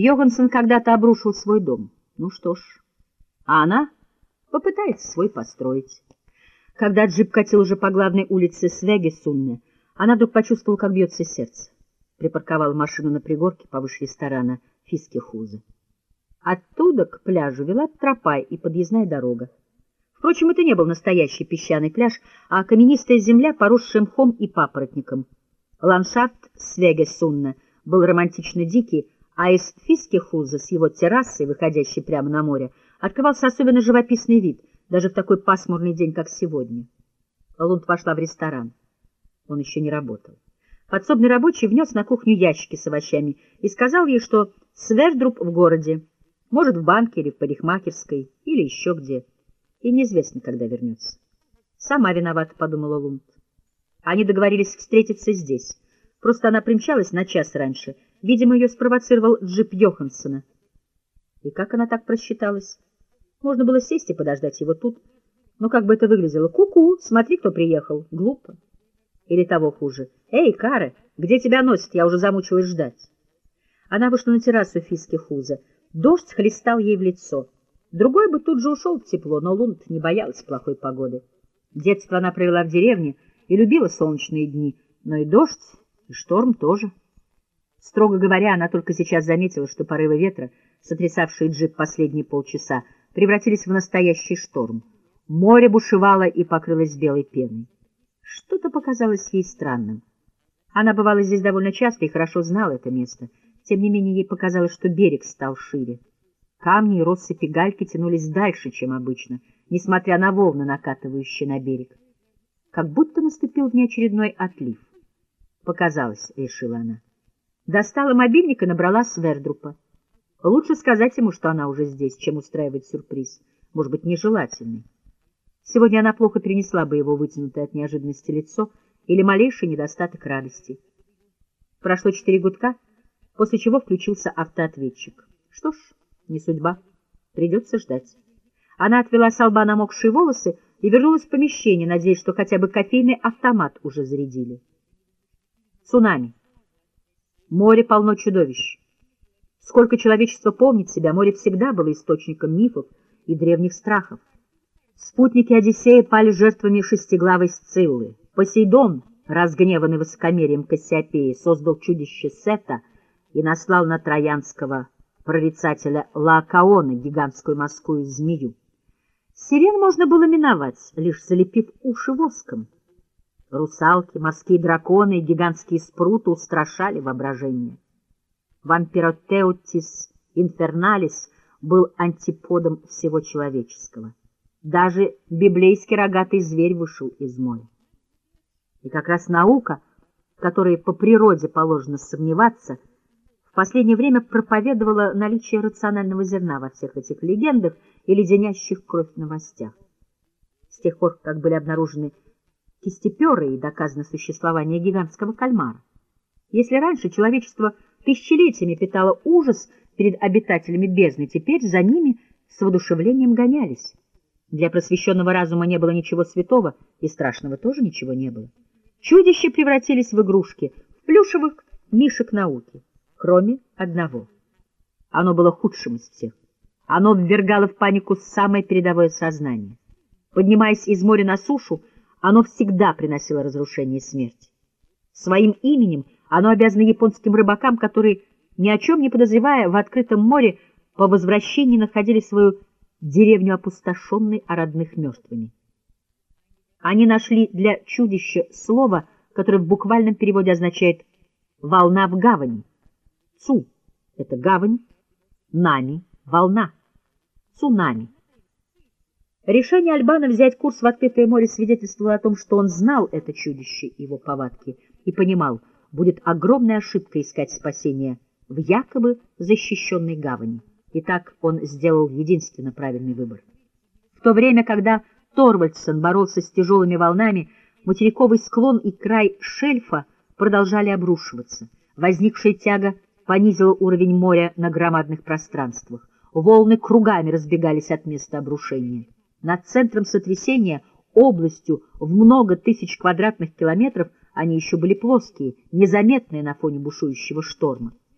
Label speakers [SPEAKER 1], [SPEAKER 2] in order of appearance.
[SPEAKER 1] Йоганссон когда-то обрушил свой дом. Ну что ж, а она попытается свой построить. Когда джип катил уже по главной улице Свеги-Сунне, она вдруг почувствовала, как бьется сердце. Припарковала машину на пригорке повыше ресторана Фискихуза. Оттуда к пляжу вела тропа и подъездная дорога. Впрочем, это не был настоящий песчаный пляж, а каменистая земля, поросшая мхом и папоротником. Ландшафт Свеге-Сунна был романтично дикий, а из Фискихуза с его террасой, выходящей прямо на море, открывался особенно живописный вид, даже в такой пасмурный день, как сегодня. Лунд вошла в ресторан. Он еще не работал. Подсобный рабочий внес на кухню ящики с овощами и сказал ей, что Свердруб в городе, может, в банке или в парикмахерской, или еще где, и неизвестно, когда вернется. Сама виновата, — подумала Лунд. Они договорились встретиться здесь. Просто она примчалась на час раньше. Видимо, ее спровоцировал джип Йоханссона. И как она так просчиталась? Можно было сесть и подождать его тут. Но как бы это выглядело? Ку-ку, смотри, кто приехал. Глупо. Или того хуже. Эй, Кара, где тебя носит? Я уже замучилась ждать. Она вышла на террасу Фиски Хуза. Дождь хлестал ей в лицо. Другой бы тут же ушел в тепло, но Лунд не боялась плохой погоды. Детство она провела в деревне и любила солнечные дни, но и дождь, и шторм тоже. Строго говоря, она только сейчас заметила, что порывы ветра, сотрясавшие джип последние полчаса, превратились в настоящий шторм. Море бушевало и покрылось белой пеной. Что-то показалось ей странным. Она бывала здесь довольно часто и хорошо знала это место. Тем не менее, ей показалось, что берег стал шире. Камни и россыпи гальки тянулись дальше, чем обычно, несмотря на волны, накатывающие на берег. Как будто наступил внеочередной отлив. Показалось, — решила она. Достала мобильник и набрала Свердрупа. Лучше сказать ему, что она уже здесь, чем устраивать сюрприз, может быть, нежелательный. Сегодня она плохо перенесла бы его вытянутое от неожиданности лицо или малейший недостаток радости. Прошло четыре гудка, после чего включился автоответчик. Что ж, не судьба, придется ждать. Она отвела с лба намокшие волосы и вернулась в помещение, надеясь, что хотя бы кофейный автомат уже зарядили. Цунами. Море полно чудовищ. Сколько человечество помнит себя, море всегда было источником мифов и древних страхов. Спутники Одиссея пали жертвами шестиглавой Сциллы. Посейдон, разгневанный высокомерием Кассиопеи, создал чудище Сета и наслал на троянского прорицателя Лаокаона гигантскую морскую змею. Сирен можно было миновать, лишь залепив уши воском. Русалки, морские драконы и гигантские спруты устрашали воображение. Вампиротеутис инферналис был антиподом всего человеческого. Даже библейский рогатый зверь вышел из моря. И как раз наука, которой по природе положено сомневаться, в последнее время проповедовала наличие рационального зерна во всех этих легендах и леденящих кровь новостях. С тех пор, как были обнаружены кистеперы и доказано существование гигантского кальмара. Если раньше человечество тысячелетиями питало ужас перед обитателями бездны, теперь за ними с воодушевлением гонялись. Для просвещенного разума не было ничего святого, и страшного тоже ничего не было. Чудища превратились в игрушки, в плюшевых мишек науки, кроме одного. Оно было худшим из всех. Оно ввергало в панику самое передовое сознание. Поднимаясь из моря на сушу, оно всегда приносило разрушение и смерть. Своим именем оно обязано японским рыбакам, которые, ни о чем не подозревая, в открытом море по возвращении находили свою деревню опустошенной, а родных мертвыми. Они нашли для чудища слово, которое в буквальном переводе означает «волна в гавани». Цу — это гавань, нами — волна, цунами. Решение Альбана взять курс в открытое море свидетельствовало о том, что он знал это чудище и его повадки и понимал, будет огромной ошибкой искать спасение в якобы защищенной гавани. И так он сделал единственно правильный выбор. В то время, когда Торвальдсон боролся с тяжелыми волнами, материковый склон и край шельфа продолжали обрушиваться. Возникшая тяга понизила уровень моря на громадных пространствах. Волны кругами разбегались от места обрушения. Над центром сотрясения, областью в много тысяч квадратных километров, они еще были плоские, незаметные на фоне бушующего шторма.